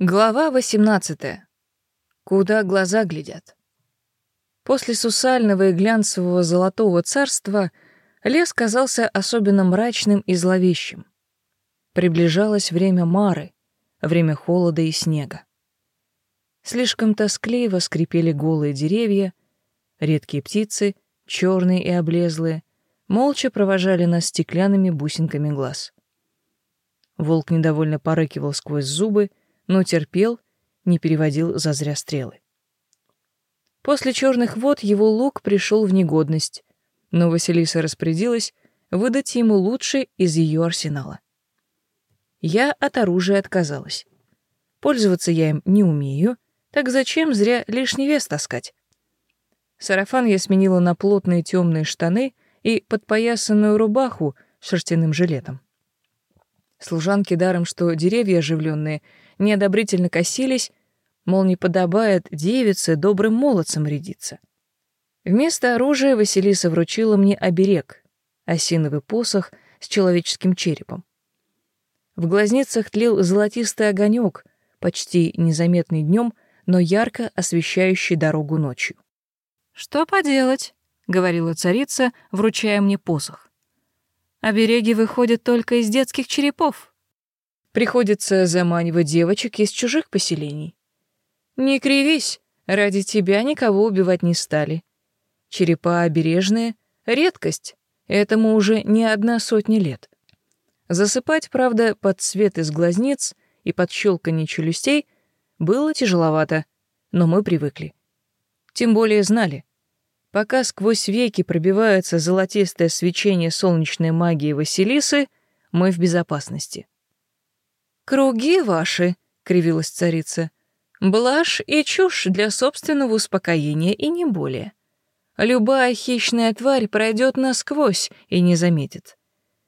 Глава 18. Куда глаза глядят. После сусального и глянцевого золотого царства лес казался особенно мрачным и зловещим. Приближалось время Мары, время холода и снега. Слишком тоскливо скрипели голые деревья, редкие птицы, черные и облезлые, молча провожали нас стеклянными бусинками глаз. Волк недовольно порыкивал сквозь зубы, но терпел, не переводил зазря стрелы. После черных вод его лук пришел в негодность, но Василиса распорядилась выдать ему лучший из ее арсенала. Я от оружия отказалась. Пользоваться я им не умею, так зачем зря лишний вес таскать? Сарафан я сменила на плотные темные штаны и подпоясанную рубаху шерстяным жилетом. Служанки даром, что деревья оживленные, неодобрительно косились, мол, не подобает девице добрым молодцам рядиться. Вместо оружия Василиса вручила мне оберег — осиновый посох с человеческим черепом. В глазницах тлел золотистый огонек, почти незаметный днем, но ярко освещающий дорогу ночью. «Что поделать?» — говорила царица, вручая мне посох. «Обереги выходят только из детских черепов. Приходится заманивать девочек из чужих поселений. Не кривись, ради тебя никого убивать не стали. Черепа обережные — редкость, этому уже не одна сотня лет. Засыпать, правда, под свет из глазниц и под щелканье челюстей было тяжеловато, но мы привыкли. Тем более знали. Пока сквозь веки пробивается золотистое свечение солнечной магии Василисы, мы в безопасности. «Круги ваши», — кривилась царица, — «блажь и чушь для собственного успокоения и не более. Любая хищная тварь пройдет насквозь и не заметит.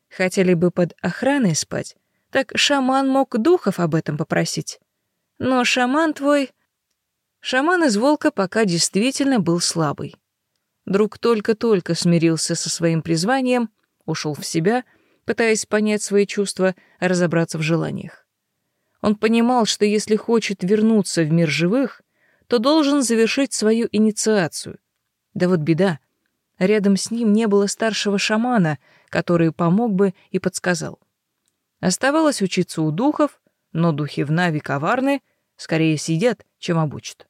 Хотели бы под охраной спать, так шаман мог духов об этом попросить. Но шаман твой... Шаман из волка пока действительно был слабый. Друг только-только смирился со своим призванием, ушел в себя, пытаясь понять свои чувства, разобраться в желаниях. Он понимал, что если хочет вернуться в мир живых, то должен завершить свою инициацию. Да вот беда. Рядом с ним не было старшего шамана, который помог бы и подсказал. Оставалось учиться у духов, но духи в Нави коварны, скорее сидят, чем обучат.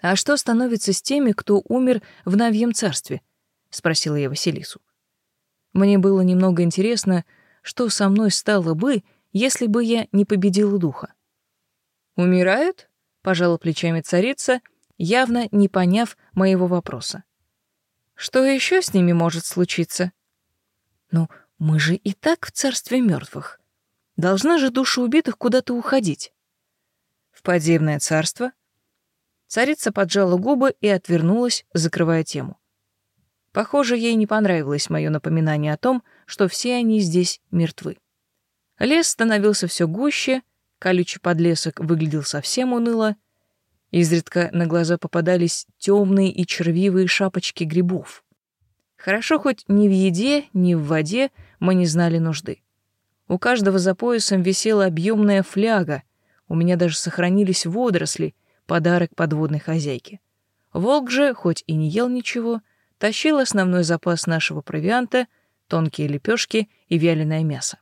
«А что становится с теми, кто умер в Навьем царстве?» — спросила я Василису. Мне было немного интересно, что со мной стало бы, если бы я не победила духа. «Умирают?» — пожала плечами царица, явно не поняв моего вопроса. «Что еще с ними может случиться?» «Ну, мы же и так в царстве мертвых. Должна же душа убитых куда-то уходить». «В подземное царство?» Царица поджала губы и отвернулась, закрывая тему. Похоже, ей не понравилось мое напоминание о том, что все они здесь мертвы. Лес становился все гуще, колючий подлесок выглядел совсем уныло. Изредка на глаза попадались темные и червивые шапочки грибов. Хорошо хоть ни в еде, ни в воде мы не знали нужды. У каждого за поясом висела объемная фляга, у меня даже сохранились водоросли, подарок подводной хозяйке. Волк же, хоть и не ел ничего, тащил основной запас нашего провианта, тонкие лепешки и вяленое мясо.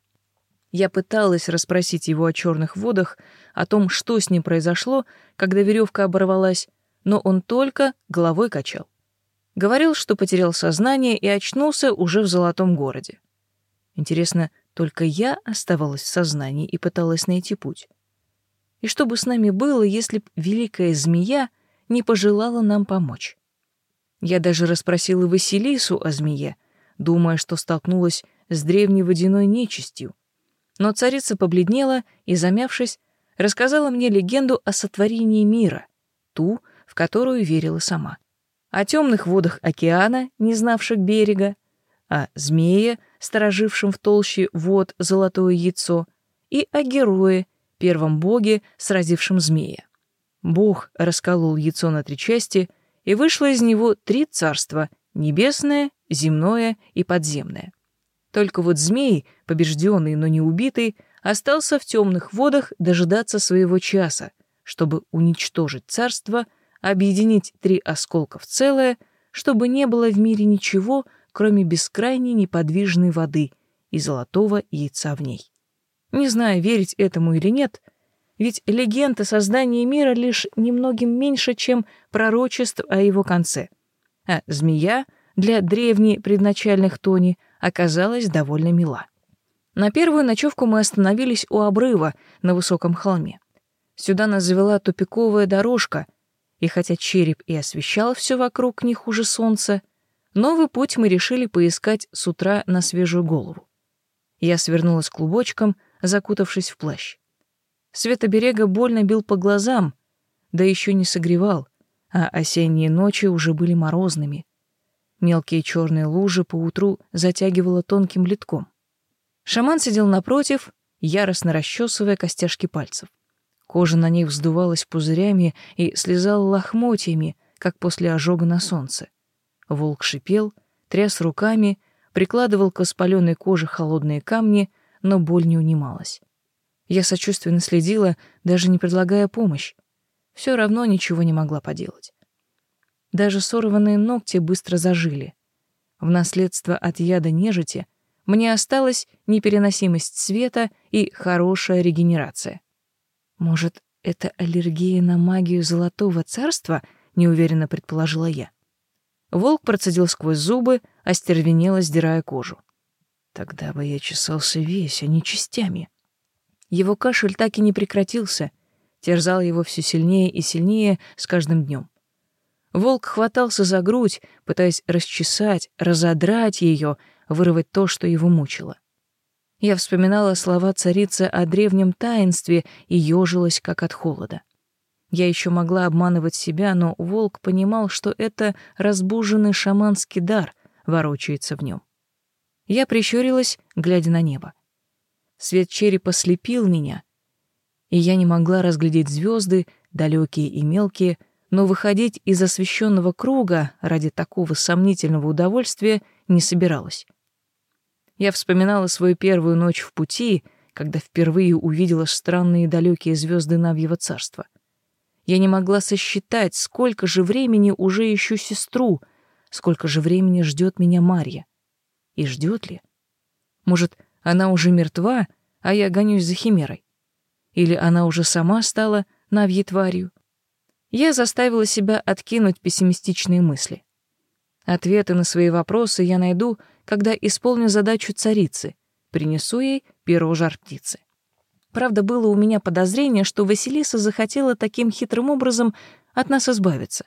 Я пыталась расспросить его о черных водах, о том, что с ним произошло, когда веревка оборвалась, но он только головой качал. Говорил, что потерял сознание и очнулся уже в золотом городе. Интересно, только я оставалась в сознании и пыталась найти путь. И что бы с нами было, если б великая змея не пожелала нам помочь? Я даже расспросила Василису о змее, думая, что столкнулась с древней водяной нечистью, но царица побледнела и, замявшись, рассказала мне легенду о сотворении мира, ту, в которую верила сама. О темных водах океана, не знавших берега, о змее, сторожившем в толще вод золотое яйцо, и о герое, первом боге, сразившем змея. Бог расколол яйцо на три части, и вышло из него три царства — небесное, земное и подземное. Только вот змей, побежденный, но не убитый, остался в темных водах дожидаться своего часа, чтобы уничтожить царство, объединить три осколка в целое, чтобы не было в мире ничего, кроме бескрайней неподвижной воды и золотого яйца в ней. Не знаю, верить этому или нет, ведь легенда создания мира лишь немногим меньше, чем пророчеств о его конце. А змея для древней предначальных Тони оказалась довольно мила. На первую ночевку мы остановились у обрыва на высоком холме. Сюда нас завела тупиковая дорожка, и хотя череп и освещал все вокруг не хуже солнца, новый путь мы решили поискать с утра на свежую голову. Я свернулась клубочком, закутавшись в плащ. Свет оберега больно бил по глазам, да еще не согревал, а осенние ночи уже были морозными. Мелкие черные лужи поутру затягивало тонким литком. Шаман сидел напротив, яростно расчесывая костяшки пальцев. Кожа на них вздувалась пузырями и слезала лохмотьями, как после ожога на солнце. Волк шипел, тряс руками, прикладывал к воспаленной коже холодные камни, но боль не унималась. Я сочувственно следила, даже не предлагая помощь. Все равно ничего не могла поделать. Даже сорванные ногти быстро зажили. В наследство от яда нежити мне осталась непереносимость света и хорошая регенерация. Может, это аллергия на магию Золотого Царства, неуверенно предположила я. Волк процедил сквозь зубы, остервенело сдирая кожу. Тогда бы я чесался весь, а не частями. Его кашель так и не прекратился, терзал его все сильнее и сильнее с каждым днем. Волк хватался за грудь, пытаясь расчесать, разодрать ее, вырвать то, что его мучило. Я вспоминала слова царицы о древнем таинстве и ежилась, как от холода. Я еще могла обманывать себя, но волк понимал, что это разбуженный шаманский дар ворочается в нем. Я прищурилась, глядя на небо. Свет черепа слепил меня, и я не могла разглядеть звезды, далекие и мелкие, но выходить из освещенного круга ради такого сомнительного удовольствия не собиралась. Я вспоминала свою первую ночь в пути, когда впервые увидела странные далекие звезды Навьего царства. Я не могла сосчитать, сколько же времени уже ищу сестру, сколько же времени ждет меня Марья. И ждет ли? Может, она уже мертва, а я гонюсь за химерой? Или она уже сама стала Навьей тварью? Я заставила себя откинуть пессимистичные мысли. Ответы на свои вопросы я найду, когда исполню задачу царицы, принесу ей перо жар птицы. Правда, было у меня подозрение, что Василиса захотела таким хитрым образом от нас избавиться,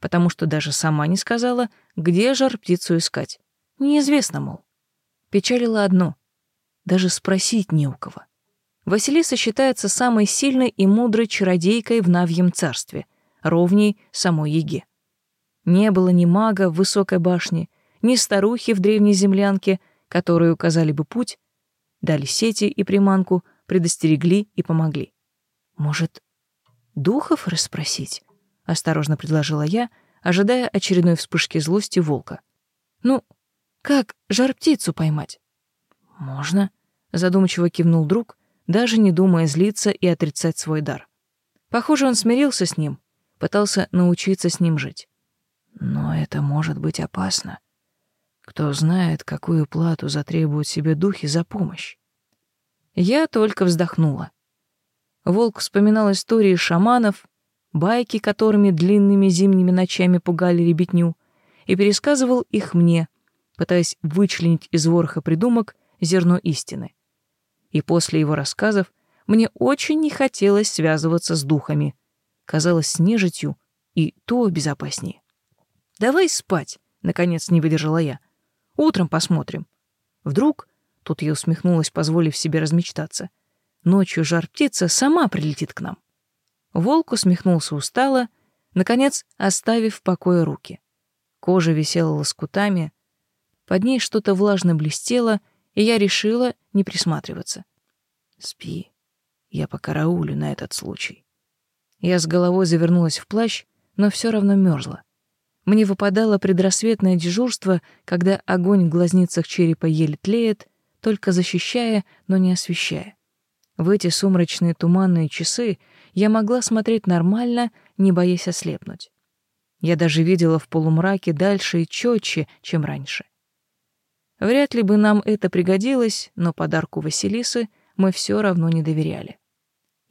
потому что даже сама не сказала, где жар птицу искать. Неизвестно, мол. Печалило одно — даже спросить не у кого. Василиса считается самой сильной и мудрой чародейкой в Навьем царстве, ровней самой Еге. Не было ни мага в высокой башне, ни старухи в древней землянке, которые указали бы путь, дали сети и приманку, предостерегли и помогли. Может, духов расспросить? Осторожно предложила я, ожидая очередной вспышки злости волка. Ну, как жар-птицу поймать? Можно, задумчиво кивнул друг, даже не думая злиться и отрицать свой дар. Похоже, он смирился с ним, пытался научиться с ним жить. Но это может быть опасно. Кто знает, какую плату затребуют себе духи за помощь. Я только вздохнула. Волк вспоминал истории шаманов, байки, которыми длинными зимними ночами пугали ребятню, и пересказывал их мне, пытаясь вычленить из вороха придумок зерно истины. И после его рассказов мне очень не хотелось связываться с духами, казалось с нежитью, и то безопаснее. «Давай спать», — наконец не выдержала я. «Утром посмотрим». Вдруг, тут я усмехнулась, позволив себе размечтаться, ночью жар-птица сама прилетит к нам. Волк усмехнулся устало, наконец оставив в покое руки. Кожа висела лоскутами, под ней что-то влажно блестело, и я решила не присматриваться. «Спи, я покараулю на этот случай». Я с головой завернулась в плащ, но все равно мерзла. Мне выпадало предрассветное дежурство, когда огонь в глазницах черепа еле тлеет, только защищая, но не освещая. В эти сумрачные туманные часы я могла смотреть нормально, не боясь ослепнуть. Я даже видела в полумраке дальше и четче, чем раньше. Вряд ли бы нам это пригодилось, но подарку Василисы мы все равно не доверяли.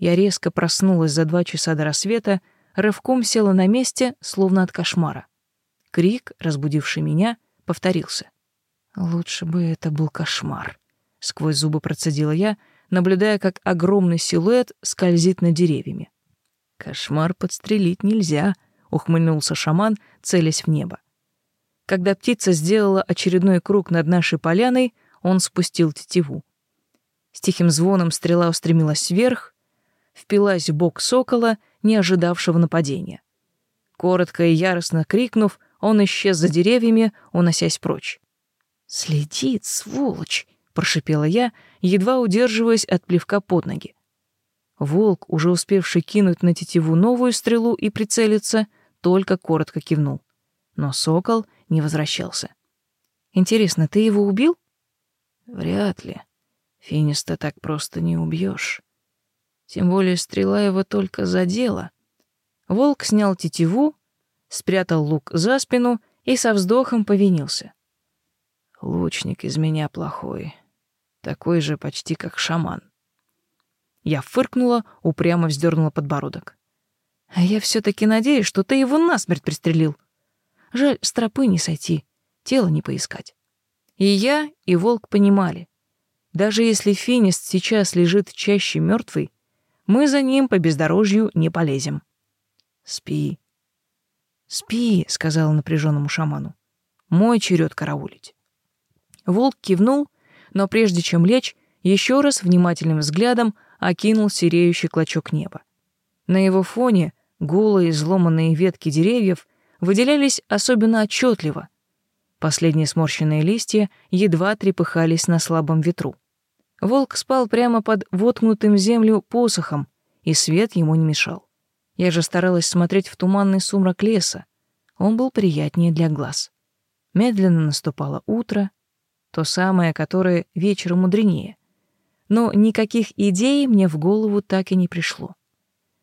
Я резко проснулась за два часа до рассвета, рывком села на месте, словно от кошмара. Крик, разбудивший меня, повторился. «Лучше бы это был кошмар», — сквозь зубы процедила я, наблюдая, как огромный силуэт скользит над деревьями. «Кошмар подстрелить нельзя», — ухмыльнулся шаман, целясь в небо. Когда птица сделала очередной круг над нашей поляной, он спустил тетиву. С тихим звоном стрела устремилась вверх, впилась в бок сокола, не ожидавшего нападения. Коротко и яростно крикнув, он исчез за деревьями, уносясь прочь. «Следит, сволочь!» — прошипела я, едва удерживаясь от плевка под ноги. Волк, уже успевший кинуть на тетиву новую стрелу и прицелиться, только коротко кивнул. Но сокол не возвращался. «Интересно, ты его убил?» «Вряд ли. Финиста так просто не убьешь. Тем более стрела его только задела». Волк снял тетиву, спрятал лук за спину и со вздохом повинился. «Лучник из меня плохой такой же почти как шаман. Я фыркнула, упрямо вздернула подбородок. А я все таки надеюсь, что ты его насмерть пристрелил. Жаль, с тропы не сойти, тело не поискать. И я, и волк понимали. Даже если Финист сейчас лежит чаще мертвый, мы за ним по бездорожью не полезем. Спи. Спи, сказала напряженному шаману. Мой черед караулить. Волк кивнул но прежде чем лечь, еще раз внимательным взглядом окинул сереющий клочок неба. На его фоне голые изломанные ветки деревьев выделялись особенно отчетливо. Последние сморщенные листья едва трепыхались на слабом ветру. Волк спал прямо под воткнутым землю посохом, и свет ему не мешал. Я же старалась смотреть в туманный сумрак леса. Он был приятнее для глаз. Медленно наступало утро, то самое, которое вечером мудренее. Но никаких идей мне в голову так и не пришло.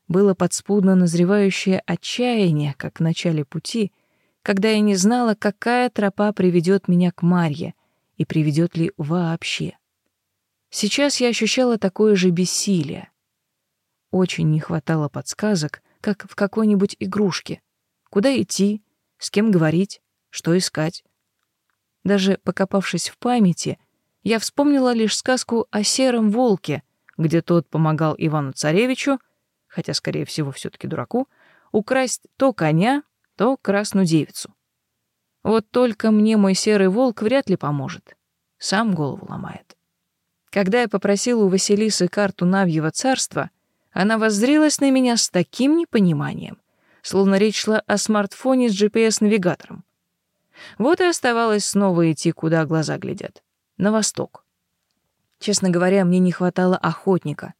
Было подспудно назревающее отчаяние, как в начале пути, когда я не знала, какая тропа приведет меня к Марье и приведет ли вообще. Сейчас я ощущала такое же бессилие. Очень не хватало подсказок, как в какой-нибудь игрушке. Куда идти, с кем говорить, что искать. Даже покопавшись в памяти, я вспомнила лишь сказку о сером волке, где тот помогал Ивану-царевичу, хотя, скорее всего, все таки дураку, украсть то коня, то красную девицу. Вот только мне мой серый волк вряд ли поможет. Сам голову ломает. Когда я попросила у Василисы карту Навьего царства, она воззрилась на меня с таким непониманием, словно речь шла о смартфоне с GPS-навигатором. Вот и оставалось снова идти, куда глаза глядят. На восток. Честно говоря, мне не хватало охотника.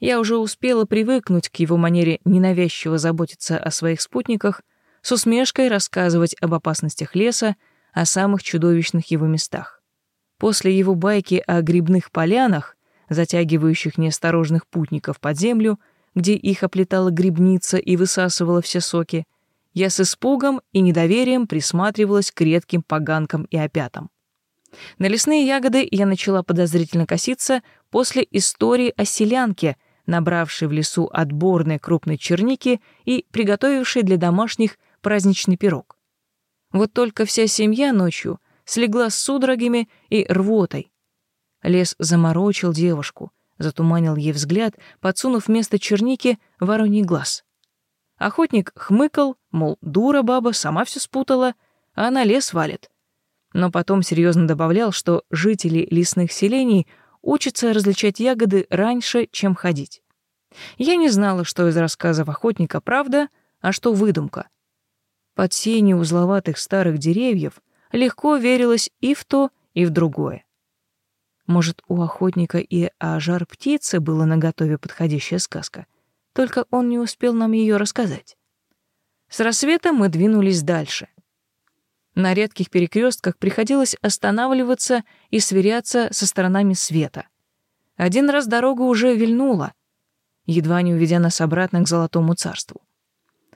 Я уже успела привыкнуть к его манере ненавязчиво заботиться о своих спутниках, с усмешкой рассказывать об опасностях леса, о самых чудовищных его местах. После его байки о грибных полянах, затягивающих неосторожных путников под землю, где их оплетала грибница и высасывала все соки, я с испугом и недоверием присматривалась к редким поганкам и опятам. На лесные ягоды я начала подозрительно коситься после истории о селянке, набравшей в лесу отборной крупной черники и приготовившей для домашних праздничный пирог. Вот только вся семья ночью слегла с судорогами и рвотой. Лес заморочил девушку, затуманил ей взгляд, подсунув вместо черники вороний глаз. Охотник хмыкал, мол, дура баба, сама все спутала, а она лес валит. Но потом серьезно добавлял, что жители лесных селений учатся различать ягоды раньше, чем ходить. Я не знала, что из рассказов охотника правда, а что выдумка. Под сенью узловатых старых деревьев легко верилось и в то, и в другое. Может, у охотника и о жар птицы была наготове подходящая сказка — только он не успел нам ее рассказать. С рассвета мы двинулись дальше. На редких перекрестках приходилось останавливаться и сверяться со сторонами света. Один раз дорога уже вильнула, едва не уведя нас обратно к Золотому Царству.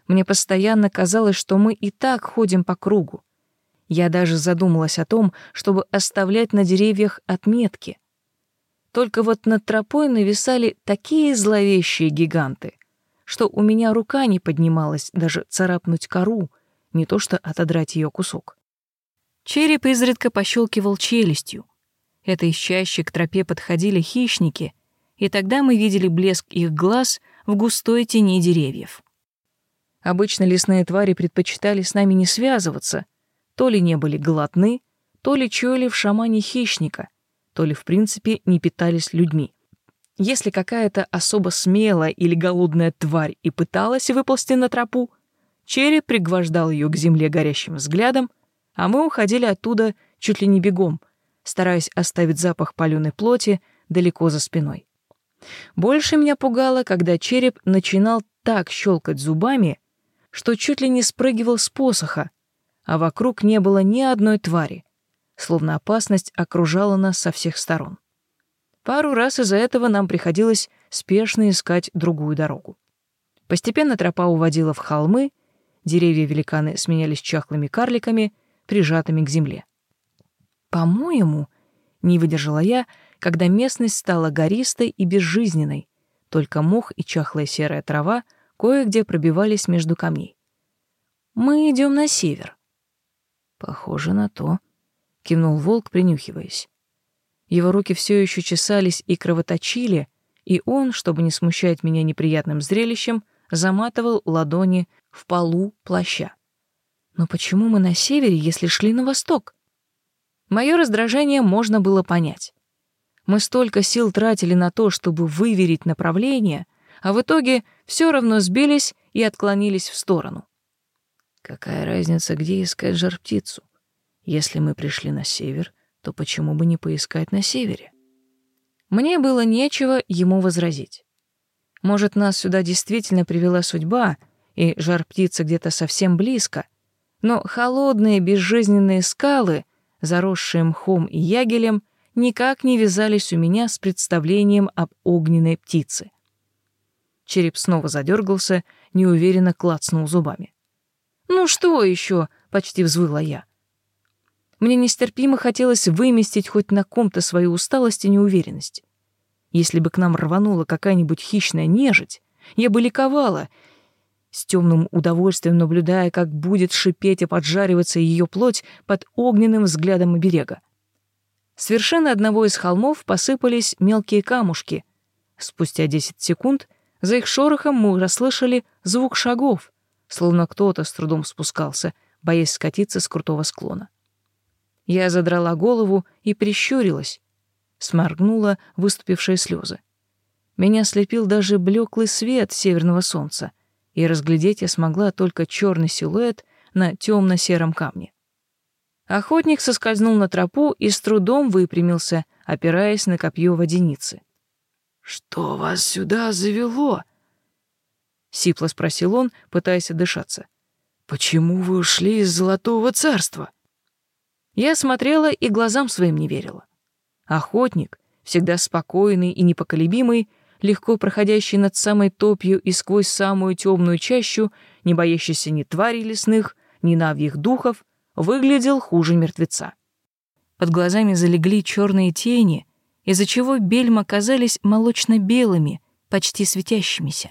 Мне постоянно казалось, что мы и так ходим по кругу. Я даже задумалась о том, чтобы оставлять на деревьях отметки. Только вот над тропой нависали такие зловещие гиганты, что у меня рука не поднималась даже царапнуть кору, не то что отодрать ее кусок. Череп изредка пощелкивал челюстью. Это из чаще к тропе подходили хищники, и тогда мы видели блеск их глаз в густой тени деревьев. Обычно лесные твари предпочитали с нами не связываться, то ли не были голодны, то ли чуяли в шамане хищника, то ли в принципе не питались людьми. Если какая-то особо смелая или голодная тварь и пыталась выползти на тропу, череп пригвождал ее к земле горящим взглядом, а мы уходили оттуда чуть ли не бегом, стараясь оставить запах палёной плоти далеко за спиной. Больше меня пугало, когда череп начинал так щелкать зубами, что чуть ли не спрыгивал с посоха, а вокруг не было ни одной твари, словно опасность окружала нас со всех сторон. Пару раз из-за этого нам приходилось спешно искать другую дорогу. Постепенно тропа уводила в холмы, деревья-великаны сменялись чахлыми карликами, прижатыми к земле. По-моему, не выдержала я, когда местность стала гористой и безжизненной, только мох и чахлая серая трава кое-где пробивались между камней. Мы идем на север. Похоже на то, кивнул волк, принюхиваясь. Его руки все еще чесались и кровоточили, и он, чтобы не смущать меня неприятным зрелищем, заматывал ладони в полу плаща. Но почему мы на севере, если шли на восток? Мое раздражение можно было понять. Мы столько сил тратили на то, чтобы выверить направление, а в итоге все равно сбились и отклонились в сторону. Какая разница, где искать жар-птицу? Если мы пришли на север, то почему бы не поискать на севере? Мне было нечего ему возразить. Может, нас сюда действительно привела судьба, и жар-птица где-то совсем близко, но холодные безжизненные скалы, заросшие мхом и ягелем, никак не вязались у меня с представлением об огненной птице. Череп снова задергался, неуверенно клацнул зубами. «Ну что еще?» — почти взвыла я. Мне нестерпимо хотелось выместить хоть на ком-то свою усталость и неуверенность. Если бы к нам рванула какая-нибудь хищная нежить, я бы ликовала, с темным удовольствием наблюдая, как будет шипеть и поджариваться ее плоть под огненным взглядом оберега. С вершины одного из холмов посыпались мелкие камушки. Спустя 10 секунд за их шорохом мы расслышали звук шагов, словно кто-то с трудом спускался, боясь скатиться с крутого склона. Я задрала голову и прищурилась, сморгнула выступившие слезы. Меня слепил даже блеклый свет северного солнца, и разглядеть я смогла только черный силуэт на темно-сером камне. Охотник соскользнул на тропу и с трудом выпрямился, опираясь на копье водяницы. «Что вас сюда завело?» — сипло спросил он, пытаясь отдышаться. «Почему вы ушли из Золотого Царства?» Я смотрела и глазам своим не верила. Охотник, всегда спокойный и непоколебимый, легко проходящий над самой топью и сквозь самую темную чащу, не боящийся ни тварей лесных, ни навьих духов, выглядел хуже мертвеца. Под глазами залегли черные тени, из-за чего бельма казались молочно-белыми, почти светящимися.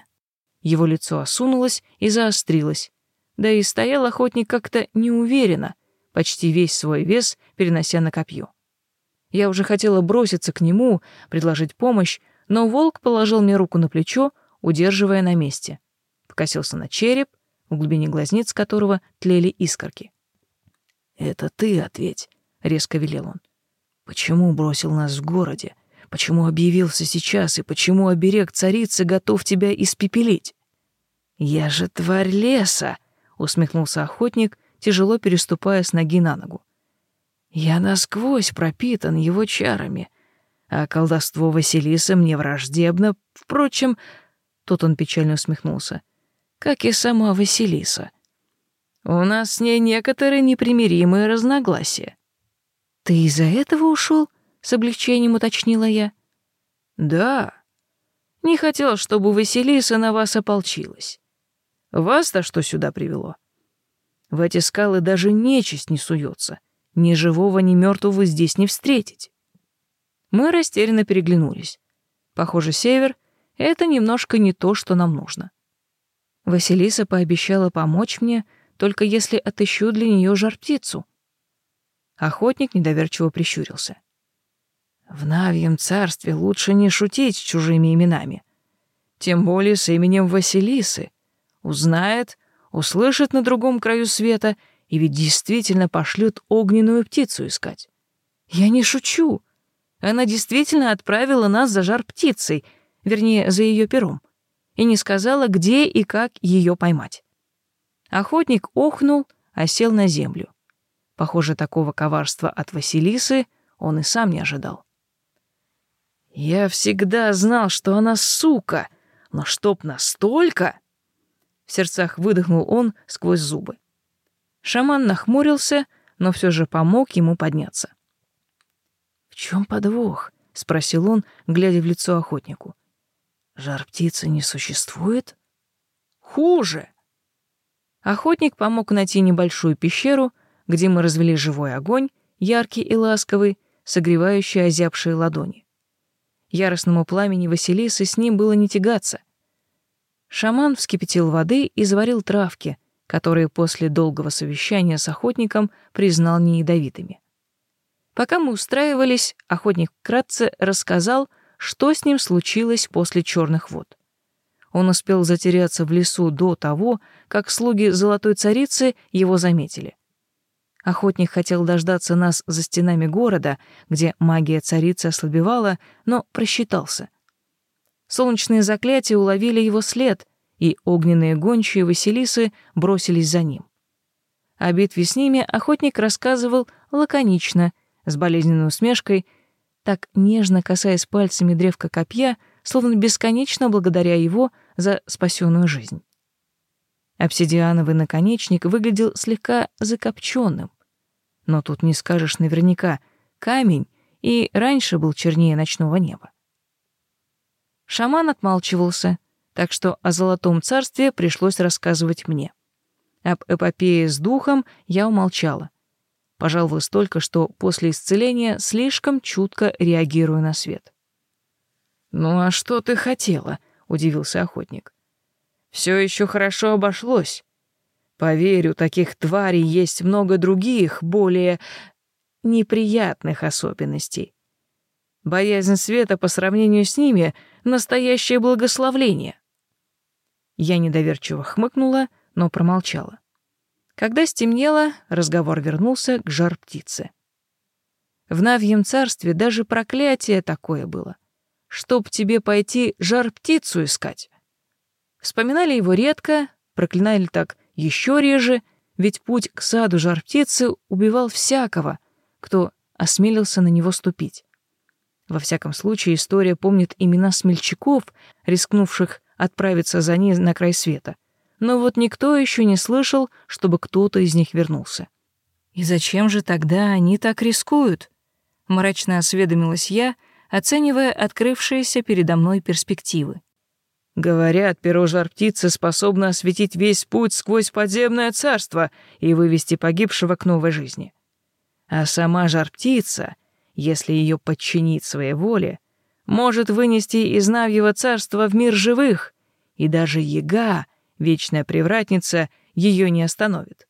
Его лицо осунулось и заострилось, да и стоял охотник как-то неуверенно, почти весь свой вес перенося на копье. Я уже хотела броситься к нему, предложить помощь, но волк положил мне руку на плечо, удерживая на месте. Покосился на череп, в глубине глазниц которого тлели искорки. «Это ты ответь», — резко велел он. «Почему бросил нас в городе? Почему объявился сейчас и почему оберег царицы готов тебя испепелить?» «Я же тварь леса», — усмехнулся охотник, тяжело переступая с ноги на ногу. «Я насквозь пропитан его чарами, а колдовство Василиса мне враждебно. Впрочем, тут он печально усмехнулся, как и сама Василиса. У нас с ней некоторые непримиримые разногласия. Ты из-за этого ушел? С облегчением уточнила я. Да. Не хотел, чтобы Василиса на вас ополчилась. Вас-то что сюда привело? В эти скалы даже нечисть не суется. Ни живого, ни мертвого здесь не встретить. Мы растерянно переглянулись. Похоже, север — это немножко не то, что нам нужно. Василиса пообещала помочь мне, только если отыщу для нее жар-птицу. Охотник недоверчиво прищурился. В Навьем царстве лучше не шутить с чужими именами. Тем более с именем Василисы. Узнает, услышит на другом краю света и ведь действительно пошлют огненную птицу искать. Я не шучу. Она действительно отправила нас за жар птицей, вернее, за ее пером, и не сказала, где и как ее поймать. Охотник охнул, а сел на землю. Похоже, такого коварства от Василисы он и сам не ожидал. «Я всегда знал, что она сука, но чтоб настолько...» В сердцах выдохнул он сквозь зубы. Шаман нахмурился, но все же помог ему подняться. «В чем подвох?» — спросил он, глядя в лицо охотнику. «Жар птицы не существует?» «Хуже!» Охотник помог найти небольшую пещеру, где мы развели живой огонь, яркий и ласковый, согревающий озябшие ладони. Яростному пламени Василисы с ним было не тягаться. Шаман вскипятил воды и заварил травки, которые после долгого совещания с охотником признал неядовитыми. Пока мы устраивались, охотник вкратце рассказал, что с ним случилось после черных вод. Он успел затеряться в лесу до того, как слуги Золотой Царицы его заметили. Охотник хотел дождаться нас за стенами города, где магия царицы ослабевала, но просчитался. Солнечные заклятия уловили его след, и огненные гончие Василисы бросились за ним. О битве с ними охотник рассказывал лаконично, с болезненной усмешкой, так нежно касаясь пальцами древка копья, словно бесконечно благодаря его за спасенную жизнь. Обсидиановый наконечник выглядел слегка закопченным, но тут не скажешь наверняка, камень и раньше был чернее ночного неба. Шаман отмалчивался, так что о Золотом Царстве пришлось рассказывать мне. Об эпопее с духом я умолчала. Пожалуй, столько, что после исцеления слишком чутко реагирую на свет. «Ну а что ты хотела?» — удивился охотник. «Все еще хорошо обошлось. Поверю, таких тварей есть много других, более неприятных особенностей. Боязнь света по сравнению с ними — настоящее благословление. Я недоверчиво хмыкнула, но промолчала. Когда стемнело, разговор вернулся к жар-птице. В Навьем царстве даже проклятие такое было. Чтоб тебе пойти жар-птицу искать. Вспоминали его редко, проклинали так еще реже, ведь путь к саду жар-птицы убивал всякого, кто осмелился на него ступить. Во всяком случае, история помнит имена смельчаков, рискнувших отправиться за ней на край света. Но вот никто еще не слышал, чтобы кто-то из них вернулся. «И зачем же тогда они так рискуют?» — мрачно осведомилась я, оценивая открывшиеся передо мной перспективы. Говорят, перо жар-птицы способно осветить весь путь сквозь подземное царство и вывести погибшего к новой жизни. А сама жар-птица, если ее подчинить своей воле, может вынести из Навьего царства в мир живых, и даже яга, вечная привратница, ее не остановит.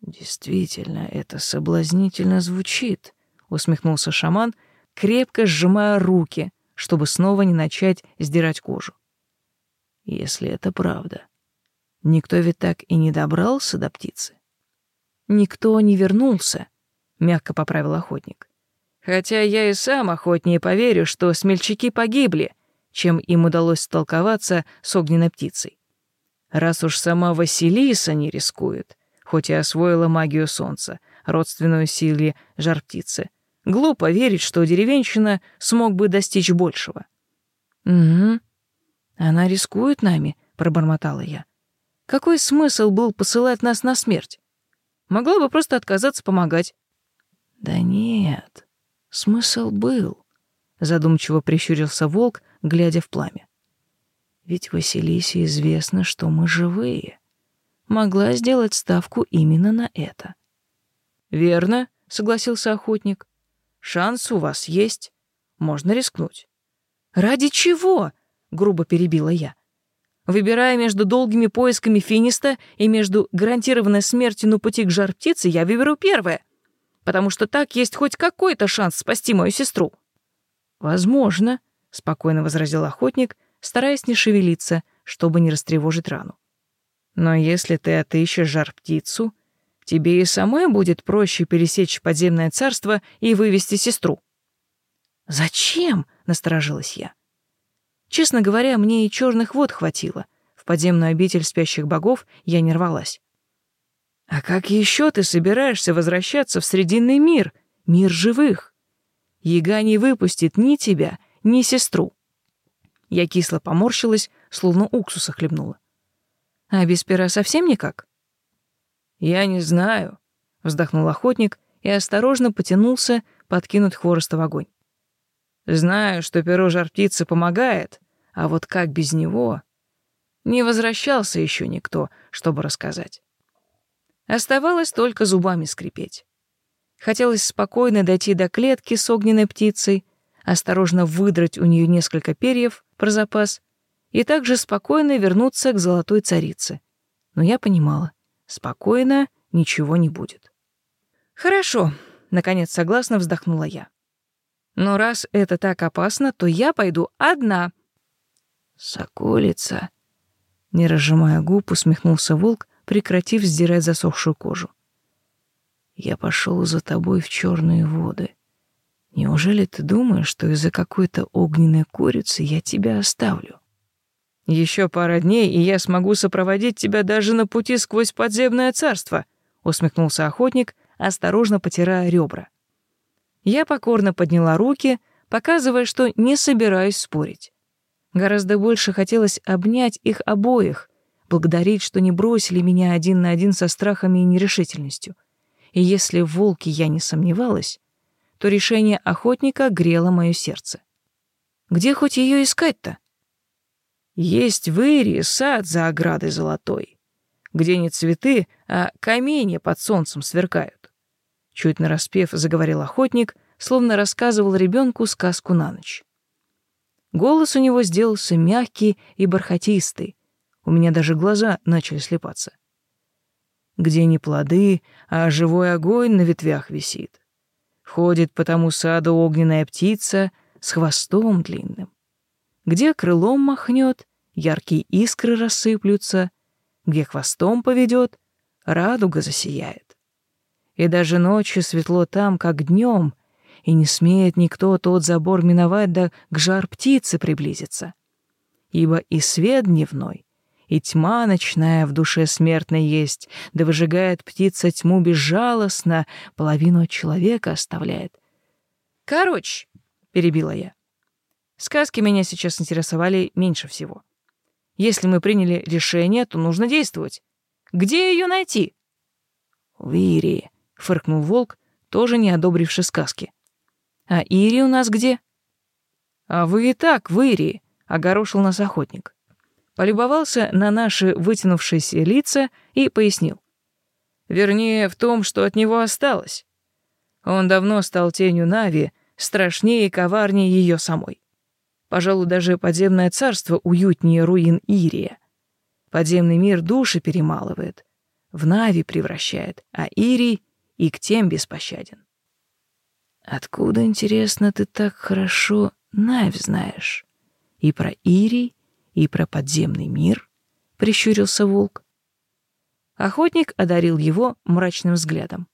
«Действительно, это соблазнительно звучит», — усмехнулся шаман, крепко сжимая руки, чтобы снова не начать сдирать кожу если это правда. Никто ведь так и не добрался до птицы. Никто не вернулся, мягко поправил охотник. Хотя я и сам охотнее поверю, что смельчаки погибли, чем им удалось столковаться с огненной птицей. Раз уж сама Василиса не рискует, хоть и освоила магию солнца, родственную силе жар-птицы, глупо верить, что деревенщина смог бы достичь большего. Угу, она рискует нами, пробормотала я. Какой смысл был посылать нас на смерть? Могла бы просто отказаться помогать. Да нет, смысл был. задумчиво прищурился волк, глядя в пламя. Ведь Василисе известно, что мы живые. Могла сделать ставку именно на это. Верно, согласился охотник. Шанс у вас есть. Можно рискнуть. Ради чего? грубо перебила я. Выбирая между долгими поисками финиста и между гарантированной смертью на пути к жар птицы, я выберу первое, потому что так есть хоть какой-то шанс спасти мою сестру. Возможно, спокойно возразил охотник, стараясь не шевелиться, чтобы не растревожить рану. Но если ты отыщешь жар птицу, тебе и самой будет проще пересечь подземное царство и вывести сестру. Зачем? насторожилась я. Честно говоря, мне и черных вод хватило. В подземную обитель спящих богов я не рвалась. А как еще ты собираешься возвращаться в Срединный мир, мир живых? Яга не выпустит ни тебя, ни сестру. Я кисло поморщилась, словно уксуса хлебнула. А без пера совсем никак? Я не знаю, вздохнул охотник и осторожно потянулся подкинуть хвороста в огонь. Знаю, что перо жар птицы помогает, а вот как без него? Не возвращался еще никто, чтобы рассказать. Оставалось только зубами скрипеть. Хотелось спокойно дойти до клетки с огненной птицей, осторожно выдрать у нее несколько перьев про запас и также спокойно вернуться к золотой царице. Но я понимала, спокойно ничего не будет. «Хорошо», — наконец согласно вздохнула я. Но раз это так опасно, то я пойду одна. Соколица, не разжимая губ, усмехнулся волк, прекратив сдирать засохшую кожу. Я пошел за тобой в черные воды. Неужели ты думаешь, что из-за какой-то огненной курицы я тебя оставлю? Еще пара дней, и я смогу сопроводить тебя даже на пути сквозь подземное царство, усмехнулся охотник, осторожно потирая ребра. Я покорно подняла руки, показывая, что не собираюсь спорить. Гораздо больше хотелось обнять их обоих, благодарить, что не бросили меня один на один со страхами и нерешительностью. И если в волке я не сомневалась, то решение охотника грело мое сердце. Где хоть ее искать-то? Есть в Ирии сад за оградой золотой, где не цветы, а камни под солнцем сверкают. Чуть нараспев заговорил охотник, словно рассказывал ребенку сказку на ночь. Голос у него сделался мягкий и бархатистый. У меня даже глаза начали слепаться. Где не плоды, а живой огонь на ветвях висит. Ходит по тому саду огненная птица с хвостом длинным. Где крылом махнет, яркие искры рассыплются, где хвостом поведет, радуга засияет и даже ночью светло там, как днем, и не смеет никто тот забор миновать, да к жар птицы приблизиться. Ибо и свет дневной, и тьма ночная в душе смертной есть, да выжигает птица тьму безжалостно, половину человека оставляет. «Короче», — перебила я, — «сказки меня сейчас интересовали меньше всего. Если мы приняли решение, то нужно действовать. Где ее найти?» «В Ирии», фыркнул волк, тоже не одобривший сказки. А Ири у нас где? А вы и так в Ирии, огорошил нас охотник. Полюбовался на наши вытянувшиеся лица и пояснил. Вернее, в том, что от него осталось. Он давно стал тенью Нави, страшнее и коварнее ее самой. Пожалуй, даже подземное царство уютнее руин Ирия. Подземный мир души перемалывает, в Нави превращает, а Ирий и к тем беспощаден. Откуда, интересно, ты так хорошо Навь знаешь? И про Ирий, и про подземный мир? Прищурился волк. Охотник одарил его мрачным взглядом.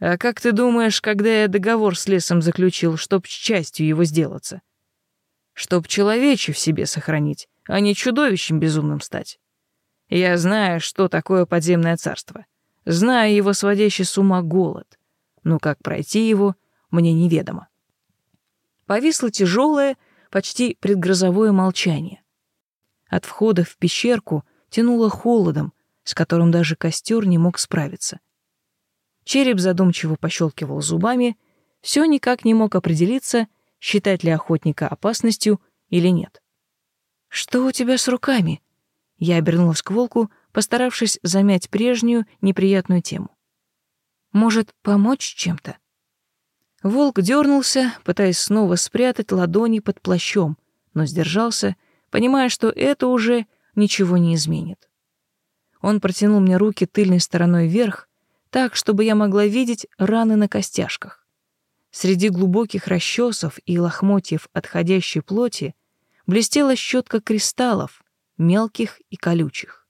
А как ты думаешь, когда я договор с лесом заключил, чтоб с частью его сделаться? Чтоб человече в себе сохранить, а не чудовищем безумным стать. Я знаю, что такое подземное царство зная его сводящий с ума голод. Но как пройти его, мне неведомо. Повисло тяжелое, почти предгрозовое молчание. От входа в пещерку тянуло холодом, с которым даже костер не мог справиться. Череп задумчиво пощелкивал зубами, все никак не мог определиться, считать ли охотника опасностью или нет. «Что у тебя с руками?» Я обернулась к волку, постаравшись замять прежнюю неприятную тему. «Может, помочь чем-то?» Волк дернулся, пытаясь снова спрятать ладони под плащом, но сдержался, понимая, что это уже ничего не изменит. Он протянул мне руки тыльной стороной вверх, так, чтобы я могла видеть раны на костяшках. Среди глубоких расчесов и лохмотьев отходящей плоти блестела щетка кристаллов, мелких и колючих.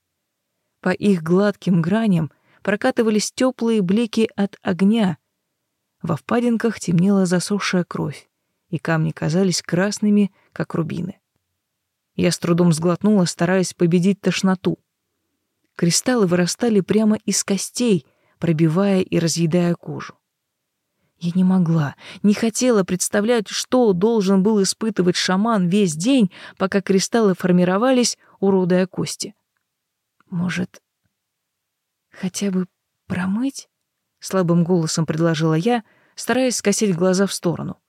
По их гладким граням прокатывались теплые блики от огня. Во впадинках темнела засохшая кровь, и камни казались красными, как рубины. Я с трудом сглотнула, стараясь победить тошноту. Кристаллы вырастали прямо из костей, пробивая и разъедая кожу. Я не могла, не хотела представлять, что должен был испытывать шаман весь день, пока кристаллы формировались, уродая кости. Может, хотя бы промыть? Слабым голосом предложила я, стараясь скосить глаза в сторону.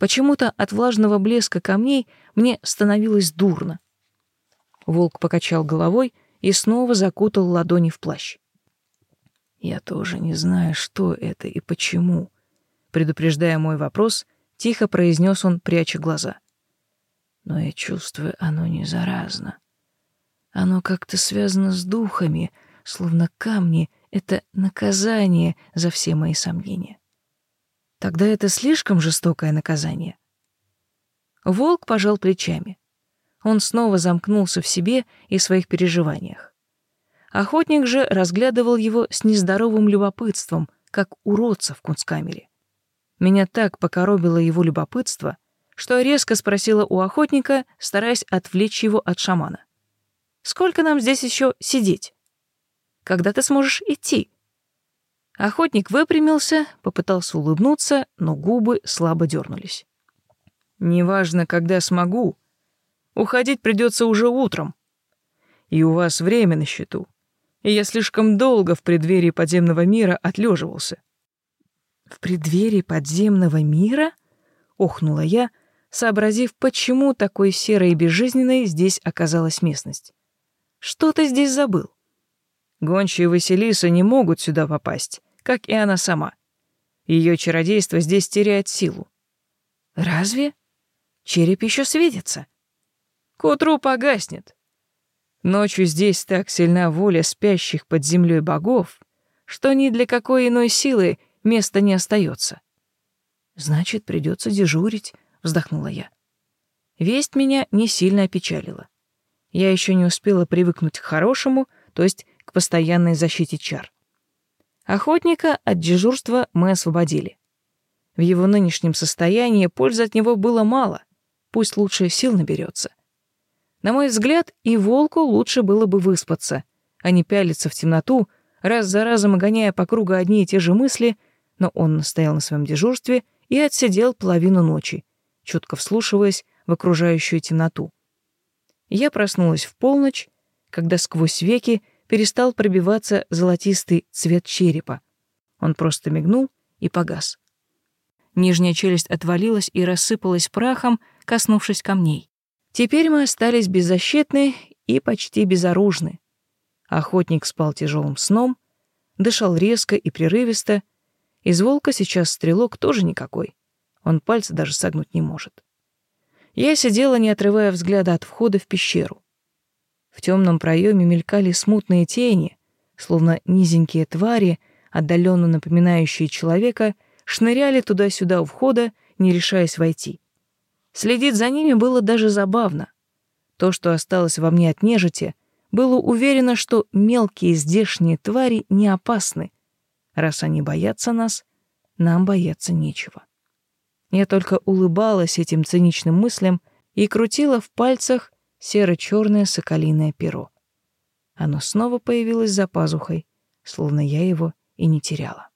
Почему-то от влажного блеска камней мне становилось дурно. Волк покачал головой и снова закутал ладони в плащ. Я тоже не знаю, что это и почему, Предупреждая мой вопрос, тихо произнес он, пряча глаза. Но я чувствую, оно не заразно. Оно как-то связано с духами, словно камни — это наказание за все мои сомнения. Тогда это слишком жестокое наказание. Волк пожал плечами. Он снова замкнулся в себе и своих переживаниях. Охотник же разглядывал его с нездоровым любопытством, как уродца в кунсткамере. Меня так покоробило его любопытство, что резко спросила у охотника, стараясь отвлечь его от шамана. «Сколько нам здесь еще сидеть? Когда ты сможешь идти?» Охотник выпрямился, попытался улыбнуться, но губы слабо дернулись. «Неважно, когда смогу. Уходить придется уже утром. И у вас время на счету. И я слишком долго в преддверии подземного мира отлеживался. В преддверии подземного мира? Охнула я, сообразив, почему такой серой и безжизненной здесь оказалась местность. Что ты здесь забыл? Гончие Василиса не могут сюда попасть, как и она сама. Ее чародейство здесь теряет силу. Разве? Череп еще светится. К утру погаснет. Ночью здесь так сильна воля спящих под землей богов, что ни для какой иной силы места не остается. Значит, придется дежурить, вздохнула я. Весть меня не сильно опечалила. Я еще не успела привыкнуть к хорошему, то есть к постоянной защите чар. Охотника от дежурства мы освободили. В его нынешнем состоянии пользы от него было мало, пусть лучше сил наберется. На мой взгляд, и волку лучше было бы выспаться, а не пялиться в темноту, раз за разом гоняя по кругу одни и те же мысли — но он стоял на своем дежурстве и отсидел половину ночи, чутко вслушиваясь в окружающую темноту. Я проснулась в полночь, когда сквозь веки перестал пробиваться золотистый цвет черепа. Он просто мигнул и погас. Нижняя челюсть отвалилась и рассыпалась прахом, коснувшись камней. Теперь мы остались беззащитны и почти безоружны. Охотник спал тяжелым сном, дышал резко и прерывисто, из волка сейчас стрелок тоже никакой. Он пальцы даже согнуть не может. Я сидела, не отрывая взгляда от входа в пещеру. В темном проеме мелькали смутные тени, словно низенькие твари, отдаленно напоминающие человека, шныряли туда-сюда у входа, не решаясь войти. Следить за ними было даже забавно. То, что осталось во мне от нежити, было уверено, что мелкие здешние твари не опасны, Раз они боятся нас, нам бояться нечего. Я только улыбалась этим циничным мыслям и крутила в пальцах серо-черное соколиное перо. Оно снова появилось за пазухой, словно я его и не теряла.